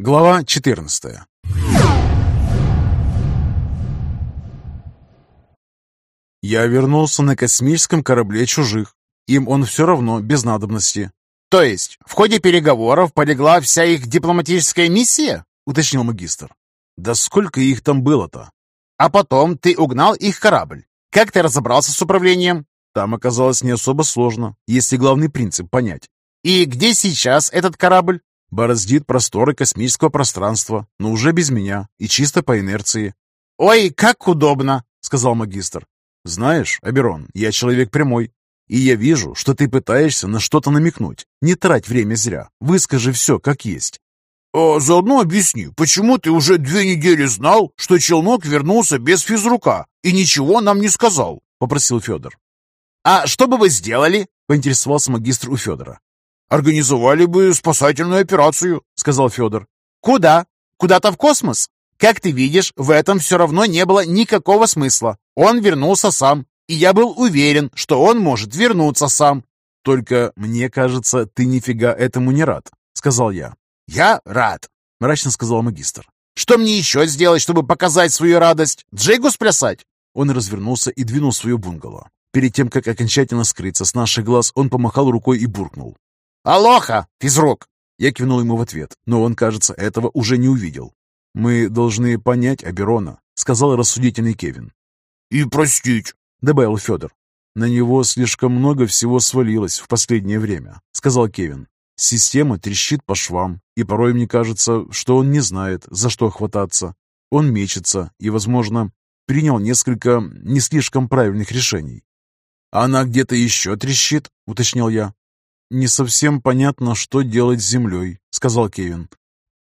Глава 14 Я вернулся на космическом корабле чужих. Им он все равно без надобности. «То есть в ходе переговоров полегла вся их дипломатическая миссия?» — уточнил магистр. «Да сколько их там было-то?» «А потом ты угнал их корабль. Как ты разобрался с управлением?» Там оказалось не особо сложно, если главный принцип понять. «И где сейчас этот корабль?» Бороздит просторы космического пространства, но уже без меня и чисто по инерции. «Ой, как удобно!» — сказал магистр. «Знаешь, Аберон, я человек прямой, и я вижу, что ты пытаешься на что-то намекнуть. Не трать время зря, выскажи все как есть». «А заодно объясни, почему ты уже две недели знал, что челнок вернулся без физрука и ничего нам не сказал?» — попросил Федор. «А что бы вы сделали?» — поинтересовался магистр у Федора. «Организовали бы спасательную операцию», — сказал Федор. «Куда? Куда-то в космос? Как ты видишь, в этом все равно не было никакого смысла. Он вернулся сам, и я был уверен, что он может вернуться сам». «Только мне кажется, ты нифига этому не рад», — сказал я. «Я рад», — мрачно сказал магистр. «Что мне еще сделать, чтобы показать свою радость? Джейгу сплясать?» Он развернулся и двинул свою бунгало. Перед тем, как окончательно скрыться с наших глаз, он помахал рукой и буркнул. «Алоха, физрук!» Я кивнул ему в ответ, но он, кажется, этого уже не увидел. «Мы должны понять Аберона», — сказал рассудительный Кевин. «И простить», — добавил Федор. «На него слишком много всего свалилось в последнее время», — сказал Кевин. «Система трещит по швам, и порой мне кажется, что он не знает, за что хвататься. Он мечется и, возможно, принял несколько не слишком правильных решений». «Она где-то еще трещит?» — уточнил я. «Не совсем понятно, что делать с Землей», — сказал Кевин.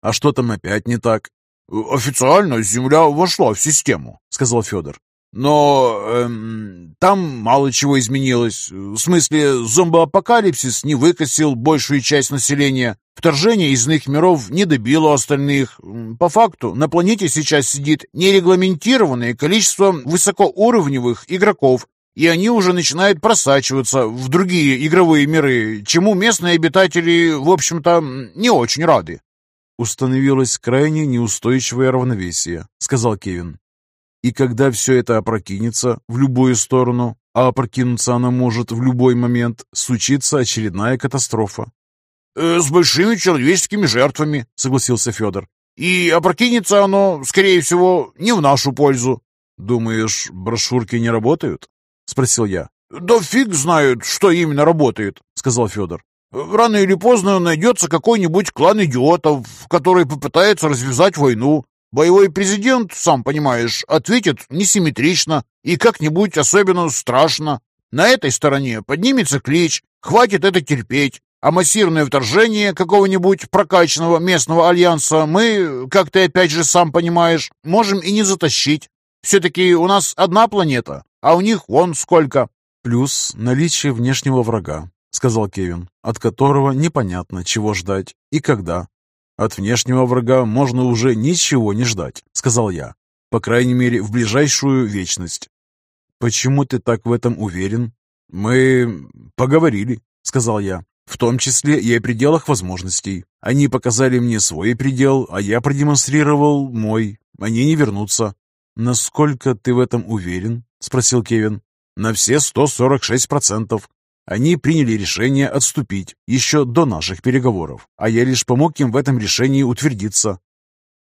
«А что там опять не так?» «Официально Земля вошла в систему», — сказал Федор. «Но эм, там мало чего изменилось. В смысле, зомбоапокалипсис не выкосил большую часть населения. Вторжение из иных миров не добило остальных. По факту, на планете сейчас сидит нерегламентированное количество высокоуровневых игроков, и они уже начинают просачиваться в другие игровые миры, чему местные обитатели, в общем-то, не очень рады. «Установилось крайне неустойчивое равновесие», — сказал Кевин. «И когда все это опрокинется в любую сторону, а опрокинуться она может в любой момент, случится очередная катастрофа». «Э, «С большими человеческими жертвами», — согласился Федор. «И опрокинется оно, скорее всего, не в нашу пользу». «Думаешь, брошюрки не работают?» — спросил я. «Да фиг знает, что именно работает», — сказал Федор. «Рано или поздно найдется какой-нибудь клан идиотов, который попытается развязать войну. Боевой президент, сам понимаешь, ответит несимметрично и как-нибудь особенно страшно. На этой стороне поднимется клич, хватит это терпеть, а массированное вторжение какого-нибудь прокачанного местного альянса мы, как ты опять же сам понимаешь, можем и не затащить. Все-таки у нас одна планета, а у них вон сколько. Плюс наличие внешнего врага, сказал Кевин, от которого непонятно, чего ждать и когда. От внешнего врага можно уже ничего не ждать, сказал я. По крайней мере, в ближайшую вечность. Почему ты так в этом уверен? Мы поговорили, сказал я. В том числе и о пределах возможностей. Они показали мне свой предел, а я продемонстрировал мой. Они не вернутся. Насколько ты в этом уверен? — спросил Кевин. «На все 146%. Они приняли решение отступить еще до наших переговоров, а я лишь помог им в этом решении утвердиться».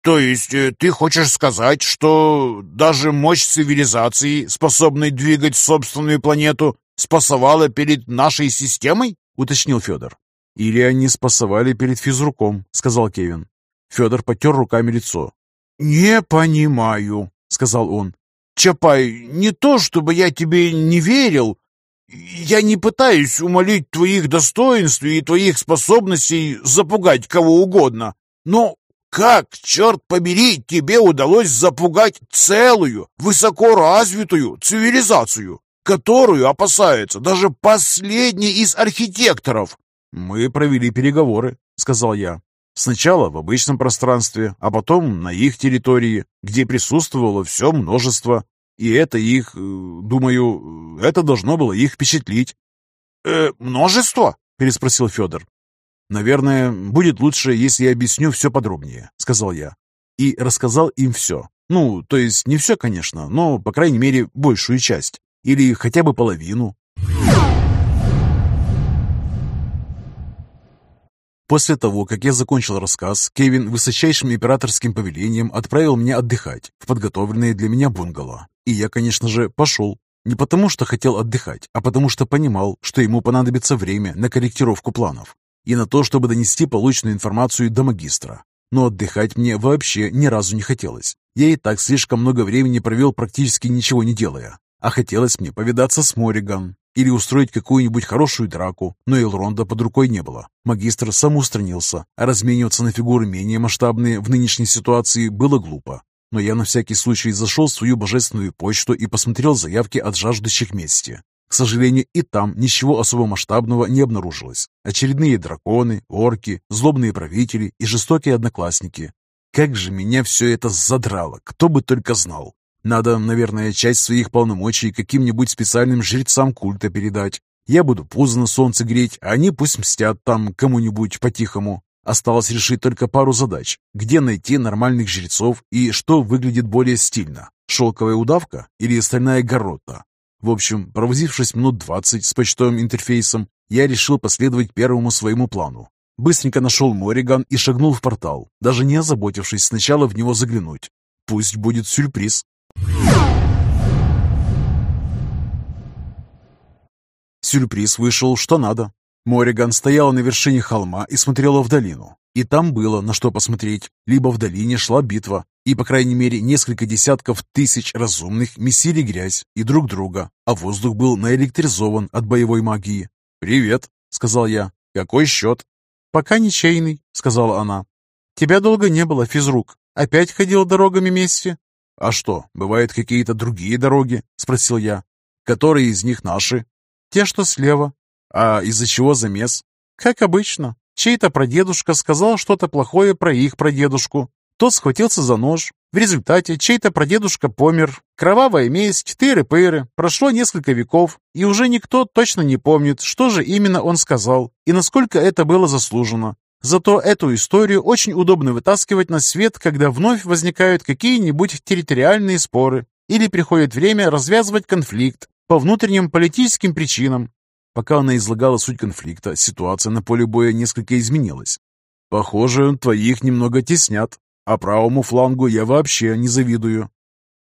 «То есть э, ты хочешь сказать, что даже мощь цивилизации, способной двигать собственную планету, спасовала перед нашей системой?» — уточнил Федор. «Или они спасовали перед физруком», — сказал Кевин. Федор потер руками лицо. «Не понимаю», — сказал он. Чапай, не то чтобы я тебе не верил. Я не пытаюсь умолить твоих достоинств и твоих способностей запугать кого угодно. Но как, черт побери, тебе удалось запугать целую, высокоразвитую цивилизацию, которую опасается даже последний из архитекторов? Мы провели переговоры, сказал я. Сначала в обычном пространстве, а потом на их территории, где присутствовало все множество. И это их, э, думаю, это должно было их впечатлить. «Э, «Множество?» – переспросил Федор. «Наверное, будет лучше, если я объясню все подробнее», — сказал я. И рассказал им все. Ну, то есть не все, конечно, но, по крайней мере, большую часть. Или хотя бы половину. После того, как я закончил рассказ, Кевин высочайшим императорским повелением отправил меня отдыхать в подготовленное для меня бунгало. И я, конечно же, пошел. Не потому, что хотел отдыхать, а потому что понимал, что ему понадобится время на корректировку планов и на то, чтобы донести полученную информацию до магистра. Но отдыхать мне вообще ни разу не хотелось. Я и так слишком много времени провел практически ничего не делая. А хотелось мне повидаться с Мориган или устроить какую-нибудь хорошую драку, но Элронда под рукой не было. Магистр самоустранился, а размениваться на фигуры менее масштабные в нынешней ситуации было глупо. Но я на всякий случай зашел в свою божественную почту и посмотрел заявки от жаждущих мести. К сожалению, и там ничего особо масштабного не обнаружилось. Очередные драконы, орки, злобные правители и жестокие одноклассники. Как же меня все это задрало, кто бы только знал. Надо, наверное, часть своих полномочий каким-нибудь специальным жрецам культа передать. Я буду пузо на солнце греть, а они пусть мстят там кому-нибудь по-тихому. Осталось решить только пару задач. Где найти нормальных жрецов и что выглядит более стильно? Шелковая удавка или стальная горота? В общем, провозившись минут двадцать с почтовым интерфейсом, я решил последовать первому своему плану. Быстренько нашел Мориган и шагнул в портал, даже не озаботившись сначала в него заглянуть. Пусть будет сюрприз. Сюрприз вышел что надо. Мориган стояла на вершине холма и смотрела в долину. И там было на что посмотреть. Либо в долине шла битва, и, по крайней мере, несколько десятков тысяч разумных месили грязь и друг друга, а воздух был наэлектризован от боевой магии. «Привет», — сказал я. «Какой счет?» «Пока ничейный», — сказала она. «Тебя долго не было, физрук. Опять ходил дорогами вместе?» «А что, бывают какие-то другие дороги?» — спросил я. «Которые из них наши?» «Те, что слева». «А из-за чего замес?» «Как обычно. Чей-то прадедушка сказал что-то плохое про их прадедушку. Тот схватился за нож. В результате чей-то прадедушка помер. Кровавая месть, тыры-пыры. Прошло несколько веков, и уже никто точно не помнит, что же именно он сказал и насколько это было заслужено. Зато эту историю очень удобно вытаскивать на свет, когда вновь возникают какие-нибудь территориальные споры или приходит время развязывать конфликт по внутренним политическим причинам. Пока она излагала суть конфликта, ситуация на поле боя несколько изменилась. «Похоже, твоих немного теснят, а правому флангу я вообще не завидую».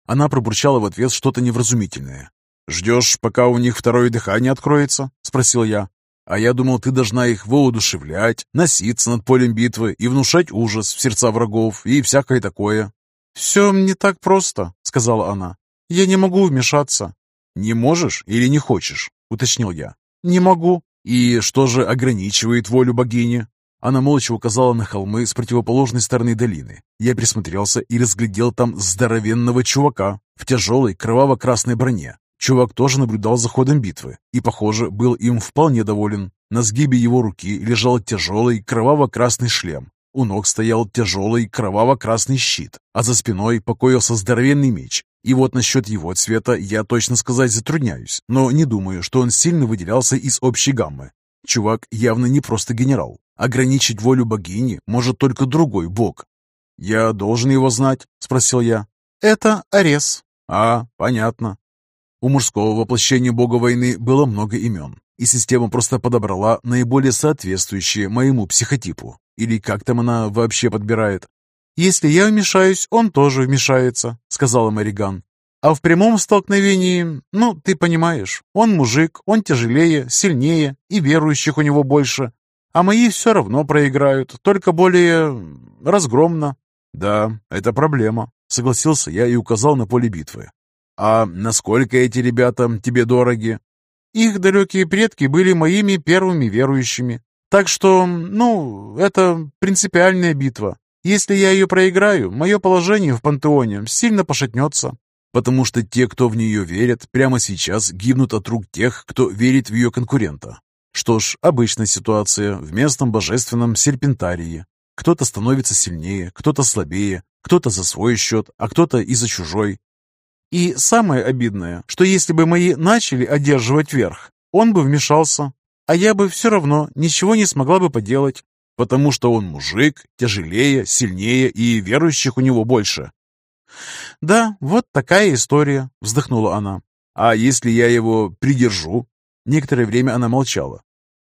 Она пробурчала в ответ что-то невразумительное. «Ждешь, пока у них второе дыхание откроется?» — спросил я. «А я думал, ты должна их воодушевлять, носиться над полем битвы и внушать ужас в сердца врагов и всякое такое». «Все не так просто», — сказала она. «Я не могу вмешаться». «Не можешь или не хочешь?» — уточнил я. «Не могу». «И что же ограничивает волю богини?» Она молча указала на холмы с противоположной стороны долины. Я присмотрелся и разглядел там здоровенного чувака в тяжелой кроваво-красной броне. Чувак тоже наблюдал за ходом битвы и, похоже, был им вполне доволен. На сгибе его руки лежал тяжелый кроваво-красный шлем. У ног стоял тяжелый кроваво-красный щит, а за спиной покоился здоровенный меч, и вот насчет его цвета я точно сказать затрудняюсь, но не думаю, что он сильно выделялся из общей гаммы. Чувак явно не просто генерал. Ограничить волю богини может только другой бог. «Я должен его знать?» – спросил я. «Это Арес». «А, понятно». У мужского воплощения бога войны было много имен, и система просто подобрала наиболее соответствующие моему психотипу. Или как там она вообще подбирает? «Если я вмешаюсь, он тоже вмешается», — сказала Мариган. «А в прямом столкновении, ну, ты понимаешь, он мужик, он тяжелее, сильнее, и верующих у него больше. А мои все равно проиграют, только более разгромно». «Да, это проблема», — согласился я и указал на поле битвы. «А насколько эти ребята тебе дороги?» «Их далекие предки были моими первыми верующими. Так что, ну, это принципиальная битва. Если я ее проиграю, мое положение в пантеоне сильно пошатнется. Потому что те, кто в нее верят, прямо сейчас гибнут от рук тех, кто верит в ее конкурента. Что ж, обычная ситуация в местном божественном серпентарии. Кто-то становится сильнее, кто-то слабее, кто-то за свой счет, а кто-то и за чужой. И самое обидное, что если бы мои начали одерживать верх, он бы вмешался, а я бы все равно ничего не смогла бы поделать. Потому что он мужик, тяжелее, сильнее и верующих у него больше. «Да, вот такая история», — вздохнула она. «А если я его придержу?» Некоторое время она молчала.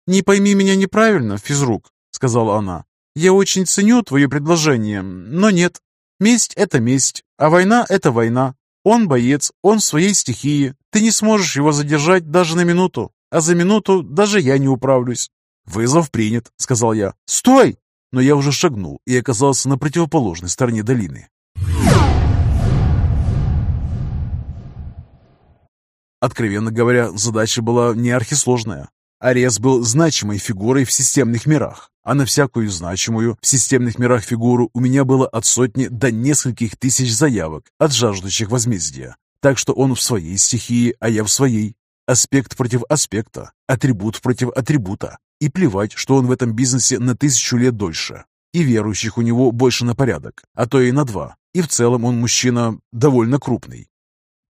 «Не пойми меня неправильно, физрук», — сказала она. «Я очень ценю твое предложение, но нет. Месть — это месть, а война — это война. Он боец, он в своей стихии. Ты не сможешь его задержать даже на минуту, а за минуту даже я не управлюсь». «Вызов принят», — сказал я. «Стой!» Но я уже шагнул и оказался на противоположной стороне долины. Откровенно говоря, задача была не архисложная. Арес был значимой фигурой в системных мирах, а на всякую значимую в системных мирах фигуру у меня было от сотни до нескольких тысяч заявок от жаждущих возмездия. Так что он в своей стихии, а я в своей. Аспект против аспекта, атрибут против атрибута. И плевать, что он в этом бизнесе на тысячу лет дольше. И верующих у него больше на порядок, а то и на два. И в целом он мужчина довольно крупный.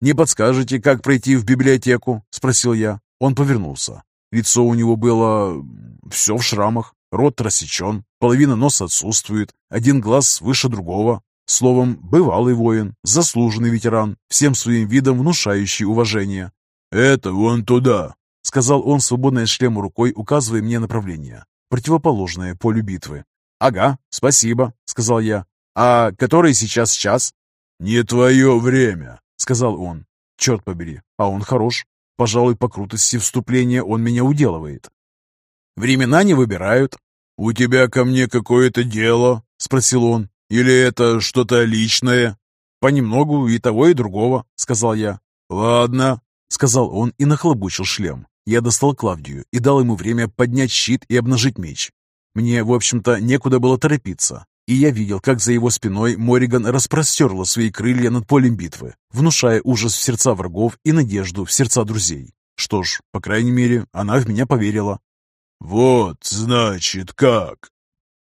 «Не подскажете, как пройти в библиотеку?» – спросил я. Он повернулся. Лицо у него было... все в шрамах. Рот рассечен, половина носа отсутствует, один глаз выше другого. Словом, бывалый воин, заслуженный ветеран, всем своим видом внушающий уважение. «Это вон туда», — сказал он, свободной шлему рукой, указывая мне направление, противоположное полю битвы. «Ага, спасибо», — сказал я. «А который сейчас час?» «Не твое время», — сказал он. «Черт побери, а он хорош. Пожалуй, по крутости вступления он меня уделывает». «Времена не выбирают». «У тебя ко мне какое-то дело?» — спросил он. «Или это что-то личное?» «Понемногу и того, и другого», — сказал я. «Ладно», — сказал он и нахлобучил шлем. Я достал Клавдию и дал ему время поднять щит и обнажить меч. Мне, в общем-то, некуда было торопиться и я видел, как за его спиной Мориган распростерла свои крылья над полем битвы, внушая ужас в сердца врагов и надежду в сердца друзей. Что ж, по крайней мере, она в меня поверила. «Вот, значит, как?»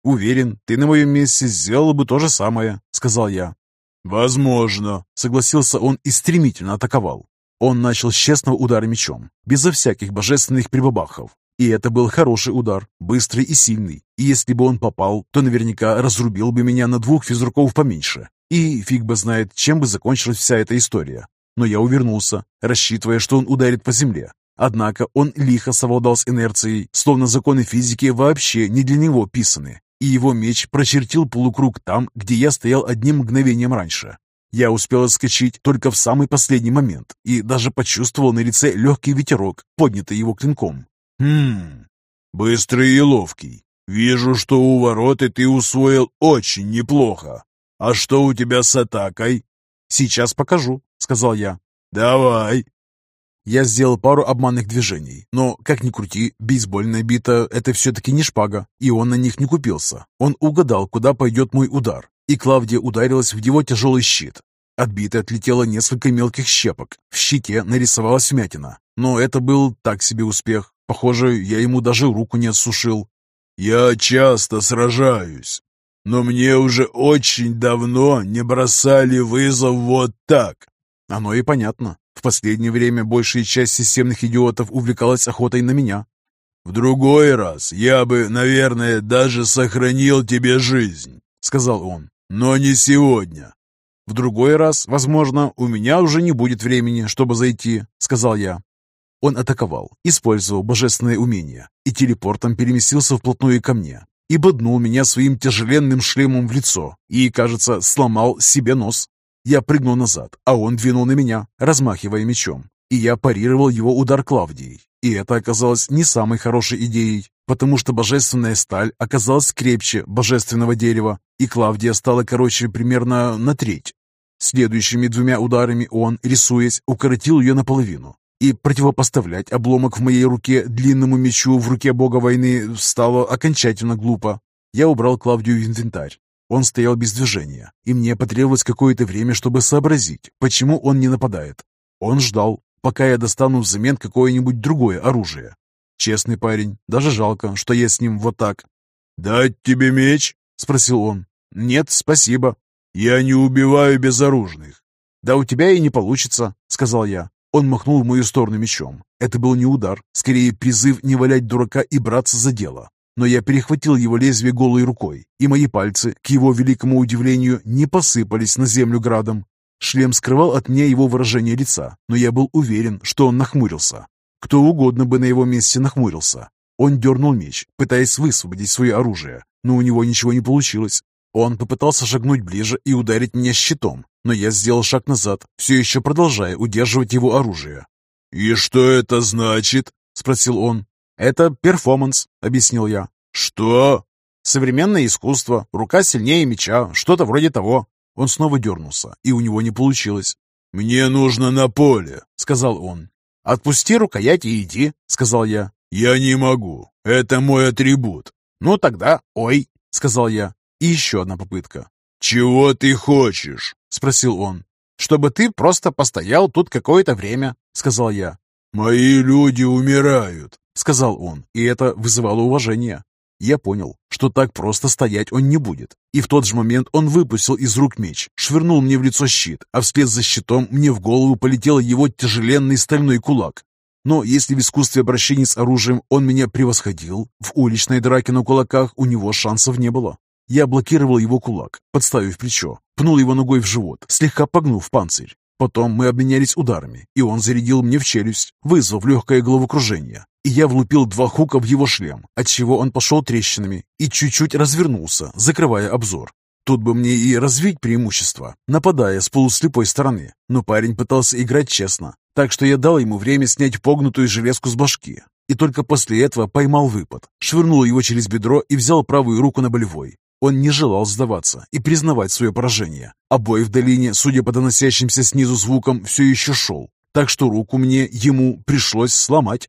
«Уверен, ты на моем месте сделала бы то же самое», — сказал я. «Возможно», — согласился он и стремительно атаковал. Он начал с честного удара мечом, безо всяких божественных прибабахов, и это был хороший удар, быстрый и сильный. И если бы он попал, то наверняка разрубил бы меня на двух физруков поменьше. И фиг бы знает, чем бы закончилась вся эта история. Но я увернулся, рассчитывая, что он ударит по земле. Однако он лихо совладал с инерцией, словно законы физики вообще не для него писаны. И его меч прочертил полукруг там, где я стоял одним мгновением раньше. Я успел отскочить только в самый последний момент и даже почувствовал на лице легкий ветерок, поднятый его клинком. «Хм, быстрый и ловкий. Вижу, что у вороты ты усвоил очень неплохо. А что у тебя с атакой?» «Сейчас покажу», — сказал я. «Давай». Я сделал пару обманных движений, но, как ни крути, бейсбольная бита — это все-таки не шпага, и он на них не купился. Он угадал, куда пойдет мой удар, и Клавдия ударилась в его тяжелый щит. От биты отлетело несколько мелких щепок, в щите нарисовалась вмятина, но это был так себе успех. Похоже, я ему даже руку не осушил. «Я часто сражаюсь, но мне уже очень давно не бросали вызов вот так». Оно и понятно. В последнее время большая часть системных идиотов увлекалась охотой на меня. «В другой раз я бы, наверное, даже сохранил тебе жизнь», — сказал он. «Но не сегодня». «В другой раз, возможно, у меня уже не будет времени, чтобы зайти», — сказал я. Он атаковал, использовал божественное умение и телепортом переместился вплотную ко мне и боднул меня своим тяжеленным шлемом в лицо и, кажется, сломал себе нос. Я прыгнул назад, а он двинул на меня, размахивая мечом, и я парировал его удар Клавдией. И это оказалось не самой хорошей идеей, потому что божественная сталь оказалась крепче божественного дерева, и Клавдия стала короче примерно на треть. Следующими двумя ударами он, рисуясь, укоротил ее наполовину, и противопоставлять обломок в моей руке длинному мечу в руке бога войны стало окончательно глупо. Я убрал Клавдию в инвентарь. Он стоял без движения, и мне потребовалось какое-то время, чтобы сообразить, почему он не нападает. Он ждал, пока я достану взамен какое-нибудь другое оружие. Честный парень, даже жалко, что я с ним вот так. «Дать тебе меч?» — спросил он. «Нет, спасибо». «Я не убиваю безоружных». «Да у тебя и не получится», — сказал я. Он махнул в мою сторону мечом. Это был не удар, скорее призыв не валять дурака и браться за дело. но я перехватил его лезвие голой рукой, и мои пальцы, к его великому удивлению, не посыпались на землю градом. Шлем скрывал от меня его выражение лица, но я был уверен, что он нахмурился. Кто угодно бы на его месте нахмурился. Он дернул меч, пытаясь высвободить свое оружие, но у него ничего не получилось. Он попытался шагнуть ближе и ударить меня щитом, но я сделал шаг назад, все еще продолжая удерживать его оружие. «И что это значит?» — спросил он. «Это перформанс», — объяснил я. «Что?» «Современное искусство, рука сильнее меча, что-то вроде того». Он снова дернулся, и у него не получилось. «Мне нужно на поле», — сказал он. «Отпусти рукоять и иди», — сказал я. «Я не могу. Это мой атрибут». «Ну тогда, ой», — сказал я. И еще одна попытка. «Чего ты хочешь?» — спросил он. «Чтобы ты просто постоял тут какое-то время», — сказал я. «Мои люди умирают», — сказал он, и это вызывало уважение. Я понял, что так просто стоять он не будет. И в тот же момент он выпустил из рук меч, швырнул мне в лицо щит, а вслед за щитом мне в голову полетел его тяжеленный стальной кулак. Но если в искусстве обращения с оружием он меня превосходил, в уличной драке на кулаках у него шансов не было. Я блокировал его кулак, подставив плечо, пнул его ногой в живот, слегка погнув панцирь. Потом мы обменялись ударами, и он зарядил мне в челюсть, вызвав легкое головокружение. И я влупил два хука в его шлем, отчего он пошел трещинами и чуть-чуть развернулся, закрывая обзор. Тут бы мне и развить преимущество, нападая с полуслепой стороны, но парень пытался играть честно, так что я дал ему время снять погнутую железку с башки, и только после этого поймал выпад, швырнул его через бедро и взял правую руку на болевой. Он не желал сдаваться и признавать свое поражение, а бой в долине, судя по доносящимся снизу звукам, все еще шел, так что руку мне ему пришлось сломать.